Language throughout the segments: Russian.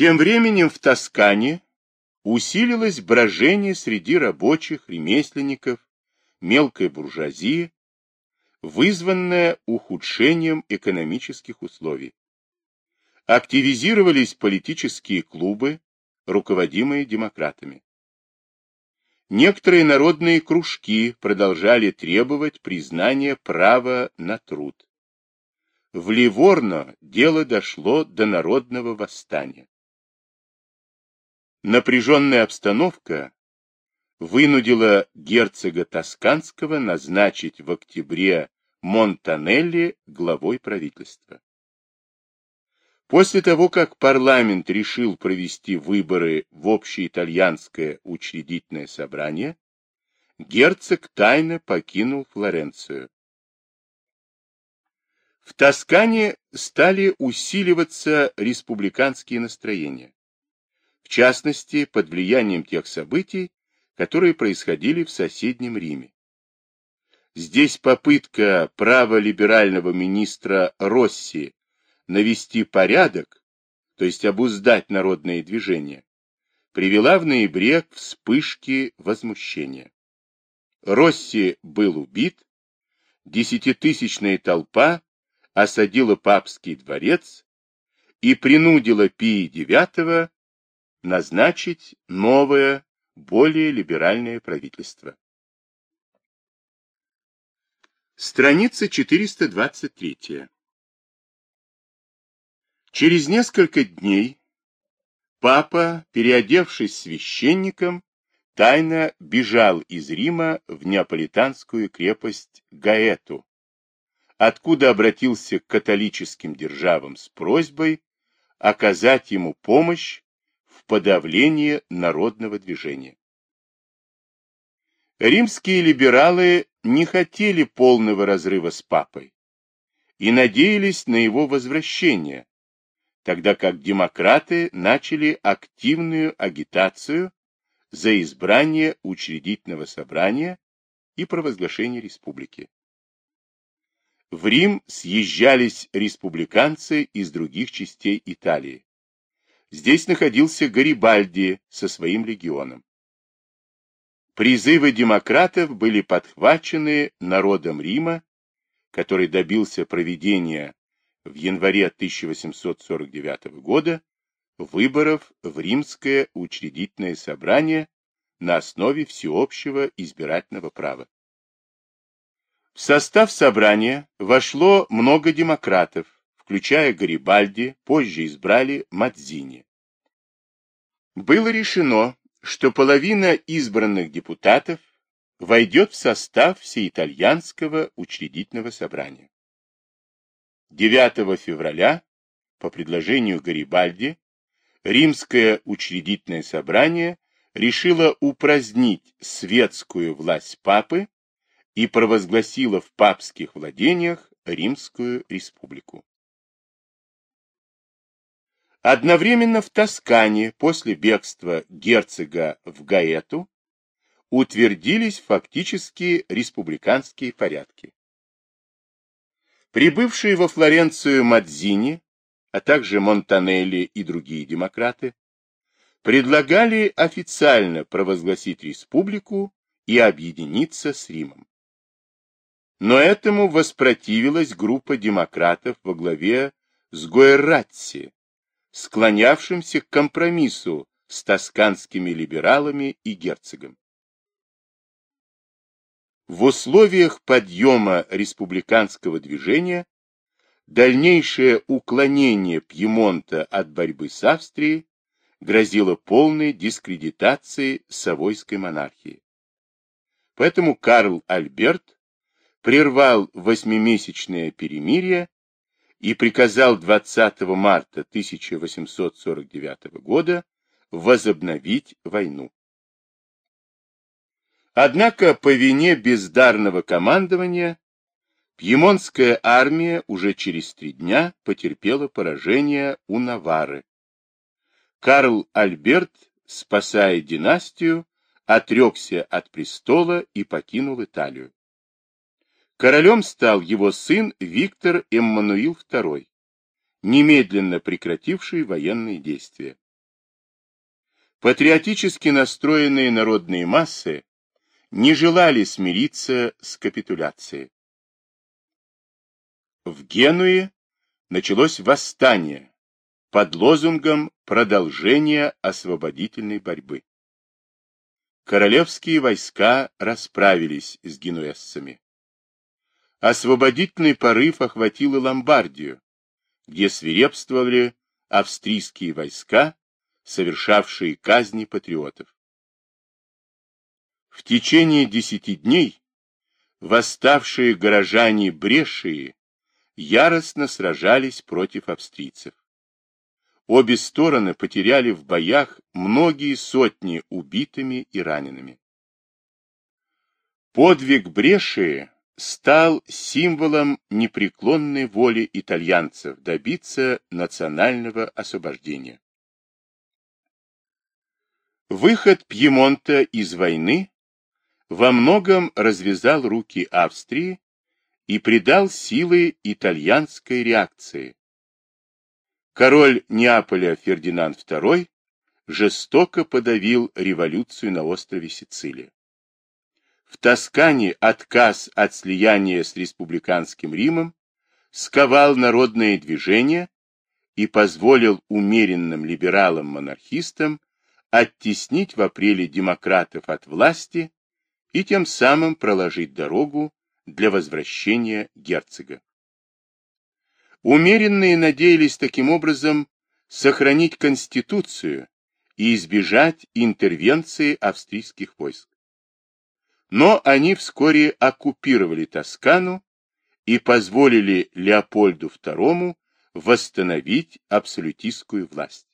Тем временем в Тоскане усилилось брожение среди рабочих, ремесленников, мелкой буржуазии, вызванное ухудшением экономических условий. Активизировались политические клубы, руководимые демократами. Некоторые народные кружки продолжали требовать признания права на труд. В Ливорно дело дошло до народного восстания. Напряженная обстановка вынудила герцога Тосканского назначить в октябре Монтанелли главой правительства. После того, как парламент решил провести выборы в общеитальянское учредительное собрание, герцог тайно покинул Флоренцию. В Тоскане стали усиливаться республиканские настроения в частности, под влиянием тех событий, которые происходили в соседнем Риме. Здесь попытка праволиберального министра Росси навести порядок, то есть обуздать народные движения, привела в ноябре к вспышке возмущения. Росси был убит, десятитысячная толпа осадила папский дворец и принудила Пии IX назначить новое, более либеральное правительство. Страница 423. Через несколько дней папа, переодевшись священником, тайно бежал из Рима в неаполитанскую крепость Гаэту, откуда обратился к католическим державам с просьбой оказать ему помощь подавление народного движения. Римские либералы не хотели полного разрыва с папой и надеялись на его возвращение, тогда как демократы начали активную агитацию за избрание учредительного собрания и провозглашение республики. В Рим съезжались республиканцы из других частей Италии. Здесь находился Гарибальди со своим легионом. Призывы демократов были подхвачены народом Рима, который добился проведения в январе 1849 года выборов в Римское учредительное собрание на основе всеобщего избирательного права. В состав собрания вошло много демократов, включая Гарибальди, позже избрали Мадзини. Было решено, что половина избранных депутатов войдет в состав Всеитальянского учредительного собрания. 9 февраля, по предложению Гарибальди, Римское учредительное собрание решило упразднить светскую власть папы и провозгласило в папских владениях Римскую республику. Одновременно в Тоскане после бегства герцога в Гаэту утвердились фактически республиканские порядки. Прибывшие во Флоренцию Мадзини, а также Монтанелли и другие демократы, предлагали официально провозгласить республику и объединиться с Римом. Но этому воспротивилась группа демократов во главе с Гуэрратси, склонявшимся к компромиссу с тосканскими либералами и герцогом. В условиях подъема республиканского движения дальнейшее уклонение Пьемонта от борьбы с Австрией грозило полной дискредитацией Савойской монархии. Поэтому Карл Альберт прервал восьмимесячное перемирие и приказал 20 марта 1849 года возобновить войну. Однако по вине бездарного командования Пьемонтская армия уже через три дня потерпела поражение у Навары. Карл Альберт, спасая династию, отрекся от престола и покинул Италию. Королем стал его сын Виктор Эммануил II. немедленно прекративший военные действия. Патриотически настроенные народные массы не желали смириться с капитуляцией. В Генуе началось восстание под лозунгом продолжения освободительной борьбы. Королевские войска расправились с генуэзцами. Освободительный порыв охватил и Ломбардию, где свирепствовали австрийские войска, совершавшие казни патриотов. В течение десяти дней восставшие горожане Брешии яростно сражались против австрийцев. Обе стороны потеряли в боях многие сотни убитыми и ранеными. Подвиг Брешии стал символом непреклонной воли итальянцев добиться национального освобождения. Выход Пьемонта из войны во многом развязал руки Австрии и придал силы итальянской реакции. Король Неаполя Фердинанд II жестоко подавил революцию на острове Сицилия. В Тоскане отказ от слияния с республиканским Римом сковал народное движение и позволил умеренным либералам-монархистам оттеснить в апреле демократов от власти и тем самым проложить дорогу для возвращения герцога. Умеренные надеялись таким образом сохранить Конституцию и избежать интервенции австрийских войск. Но они вскоре оккупировали Тоскану и позволили Леопольду II восстановить абсолютистскую власть.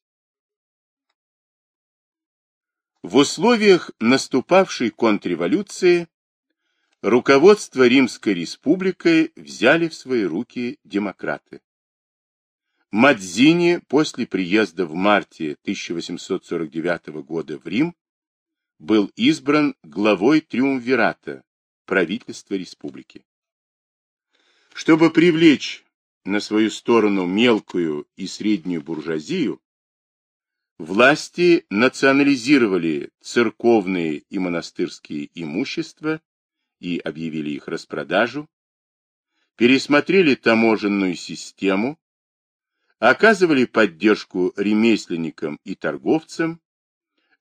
В условиях наступавшей контрреволюции руководство Римской республикой взяли в свои руки демократы. Мадзини после приезда в марте 1849 года в Рим был избран главой триумвирата правительства республики. Чтобы привлечь на свою сторону мелкую и среднюю буржуазию, власти национализировали церковные и монастырские имущества и объявили их распродажу, пересмотрели таможенную систему, оказывали поддержку ремесленникам и торговцам,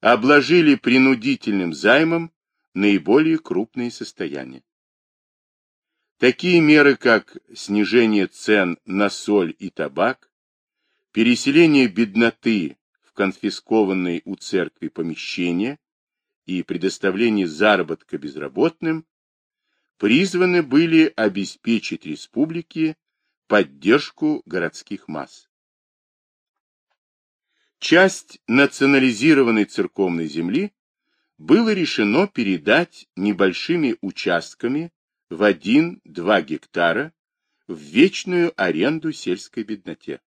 обложили принудительным займом наиболее крупные состояния. Такие меры, как снижение цен на соль и табак, переселение бедноты в конфискованные у церкви помещения и предоставление заработка безработным, призваны были обеспечить республике поддержку городских масс. Часть национализированной церковной земли было решено передать небольшими участками в 1-2 гектара в вечную аренду сельской бедноте.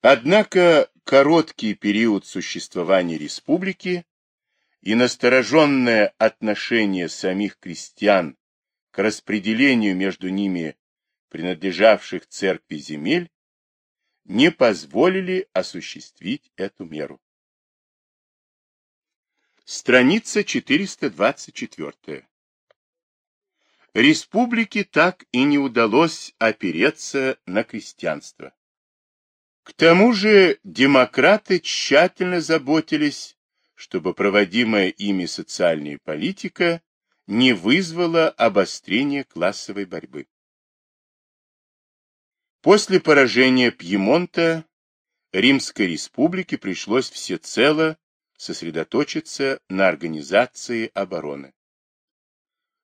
Однако короткий период существования республики и настороженное отношение самих крестьян к распределению между ними принадлежавших церкви земель не позволили осуществить эту меру. Страница 424. Республике так и не удалось опереться на крестьянство. К тому же демократы тщательно заботились, чтобы проводимая ими социальная политика не вызвала обострения классовой борьбы. После поражения Пьемонта Римской республике пришлось всецело сосредоточиться на организации обороны.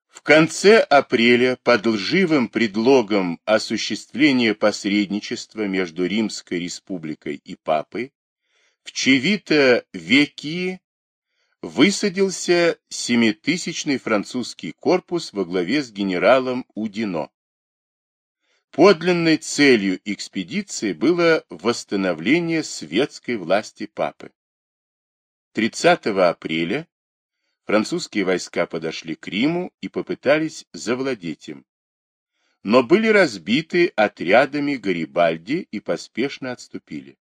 В конце апреля под лживым предлогом осуществления посредничества между Римской республикой и Папой в Чевито-Векии высадился семитысячный французский корпус во главе с генералом Удино. Подлинной целью экспедиции было восстановление светской власти папы. 30 апреля французские войска подошли к Риму и попытались завладеть им. но были разбиты отрядами Гарибальди и поспешно отступили.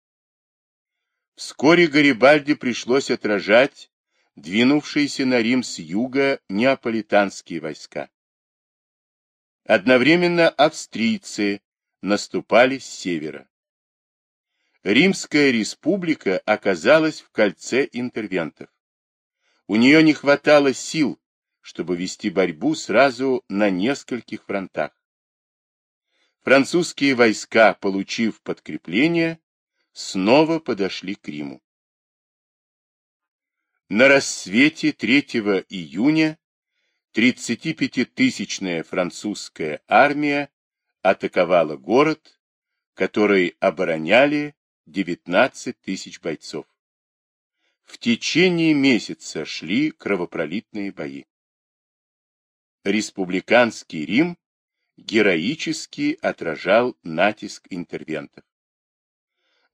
Вскоре Гарибальди пришлось отражать двинувшиеся на Рим с юга неаполитанские войска. Одновременно австрийцы наступали с севера. Римская республика оказалась в кольце интервентов. У нее не хватало сил, чтобы вести борьбу сразу на нескольких фронтах. Французские войска, получив подкрепление, снова подошли к Риму. На рассвете 3 июня 35-тысячная французская армия атаковала город, который обороняли 19 тысяч бойцов. В течение месяца шли кровопролитные бои. Республиканский Рим героически отражал натиск интервентов.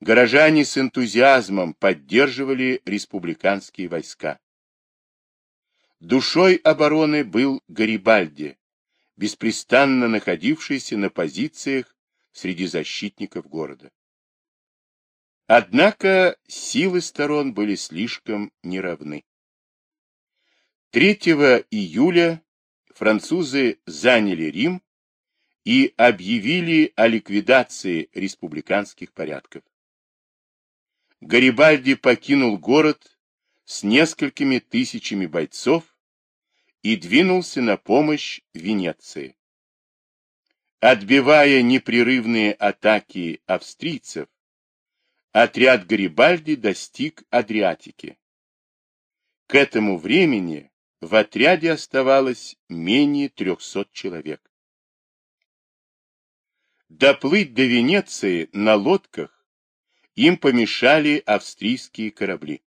Горожане с энтузиазмом поддерживали республиканские войска. Душой обороны был Гарибальди, беспрестанно находившийся на позициях среди защитников города. Однако силы сторон были слишком неравны. 3 июля французы заняли Рим и объявили о ликвидации республиканских порядков. Гарибальди покинул город с несколькими тысячами бойцов и двинулся на помощь Венеции. Отбивая непрерывные атаки австрийцев, отряд Гарибальди достиг Адриатики. К этому времени в отряде оставалось менее 300 человек. Доплыть до Венеции на лодках им помешали австрийские корабли.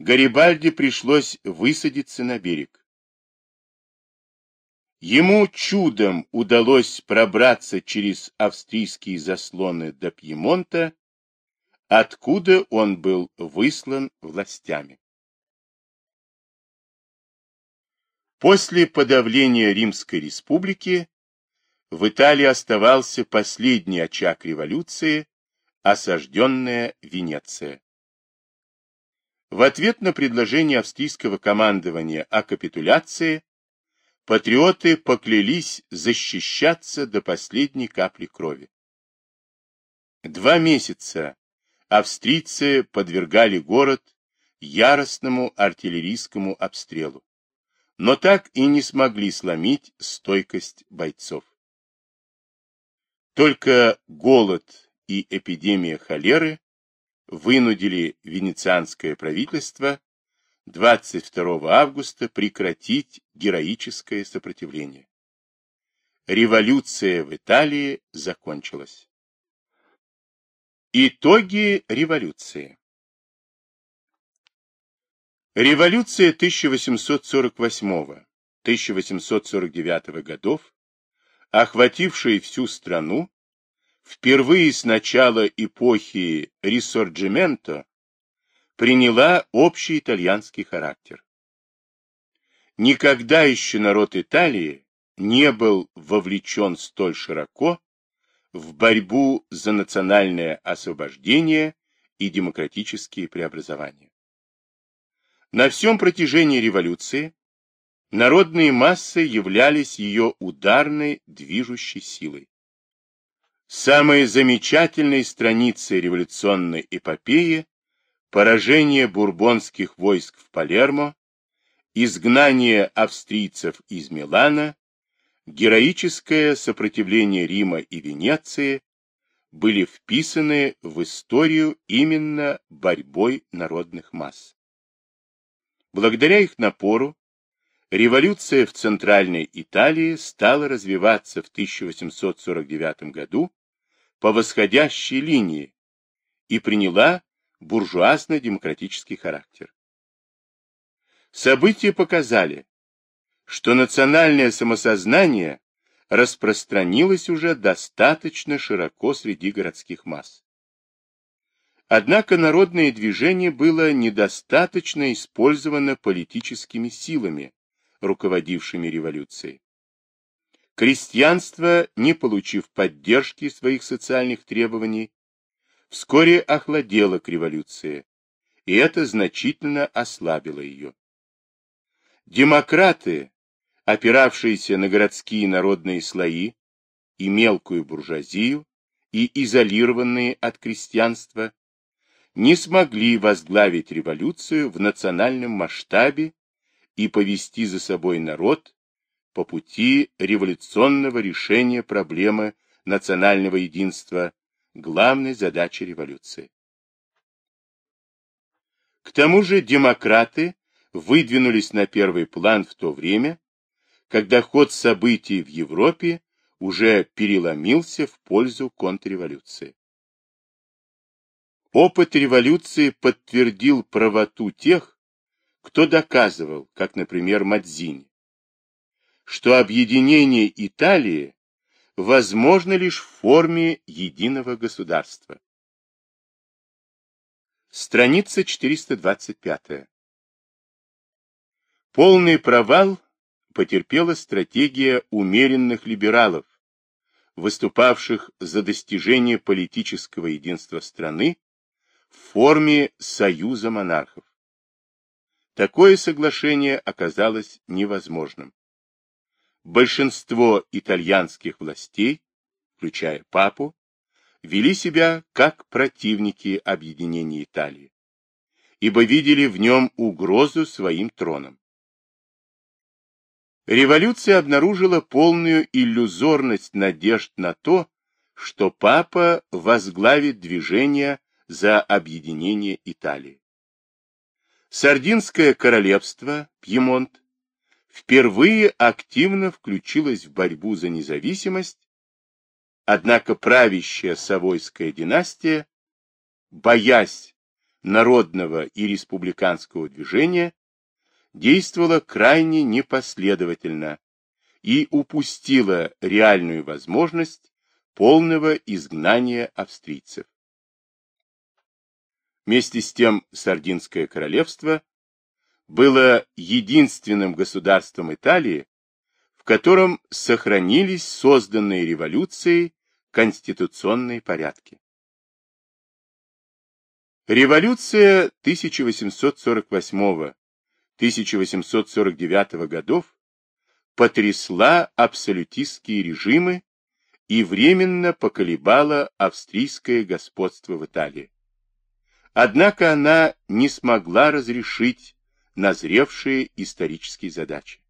Гарибальди пришлось высадиться на берег. Ему чудом удалось пробраться через австрийские заслоны до Пьемонта, откуда он был выслан властями. После подавления Римской республики в Италии оставался последний очаг революции, осажденная Венеция. В ответ на предложение австрийского командования о капитуляции, патриоты поклялись защищаться до последней капли крови. Два месяца австрийцы подвергали город яростному артиллерийскому обстрелу, но так и не смогли сломить стойкость бойцов. Только голод и эпидемия холеры вынудили венецианское правительство 22 августа прекратить героическое сопротивление. Революция в Италии закончилась. Итоги революции Революция 1848-1849 годов, охватившая всю страну, впервые с начала эпохи Рисорджименто приняла общий итальянский характер. Никогда еще народ Италии не был вовлечен столь широко в борьбу за национальное освобождение и демократические преобразования. На всем протяжении революции народные массы являлись ее ударной движущей силой. Самые замечательные страницы революционной эпопеи – поражение бурбонских войск в Палермо, изгнание австрийцев из Милана, героическое сопротивление Рима и Венеции были вписаны в историю именно борьбой народных масс. Благодаря их напору революция в Центральной Италии стала развиваться в 1849 году по восходящей линии и приняла буржуазно-демократический характер. События показали, что национальное самосознание распространилось уже достаточно широко среди городских масс. Однако народное движение было недостаточно использовано политическими силами, руководившими революцией. Крестьянство, не получив поддержки своих социальных требований, вскоре охладело к революции, и это значительно ослабило ее. Демократы, опиравшиеся на городские народные слои и мелкую буржуазию, и изолированные от крестьянства, не смогли возглавить революцию в национальном масштабе и повести за собой народ по пути революционного решения проблемы национального единства, главной задачи революции. К тому же демократы выдвинулись на первый план в то время, когда ход событий в Европе уже переломился в пользу контрреволюции. Опыт революции подтвердил правоту тех, кто доказывал, как, например, Мадзини, что объединение Италии возможно лишь в форме единого государства. Страница 425. Полный провал потерпела стратегия умеренных либералов, выступавших за достижение политического единства страны в форме союза монархов. Такое соглашение оказалось невозможным. Большинство итальянских властей, включая папу, вели себя как противники объединения Италии, ибо видели в нем угрозу своим тронам. Революция обнаружила полную иллюзорность надежд на то, что папа возглавит движение за объединение Италии. Сардинское королевство, Пьемонт, впервые активно включилось в борьбу за независимость, однако правящая Савойская династия, боясь народного и республиканского движения, действовала крайне непоследовательно и упустила реальную возможность полного изгнания австрийцев. Вместе с тем Сардинское королевство было единственным государством Италии, в котором сохранились созданные революцией конституционные порядки. Революция 1848 1849 годов потрясла абсолютистские режимы и временно поколебала австрийское господство в Италии. Однако она не смогла разрешить назревшие исторические задачи.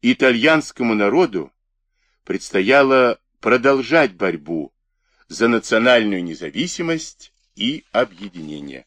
Итальянскому народу предстояло продолжать борьбу за национальную независимость и объединение.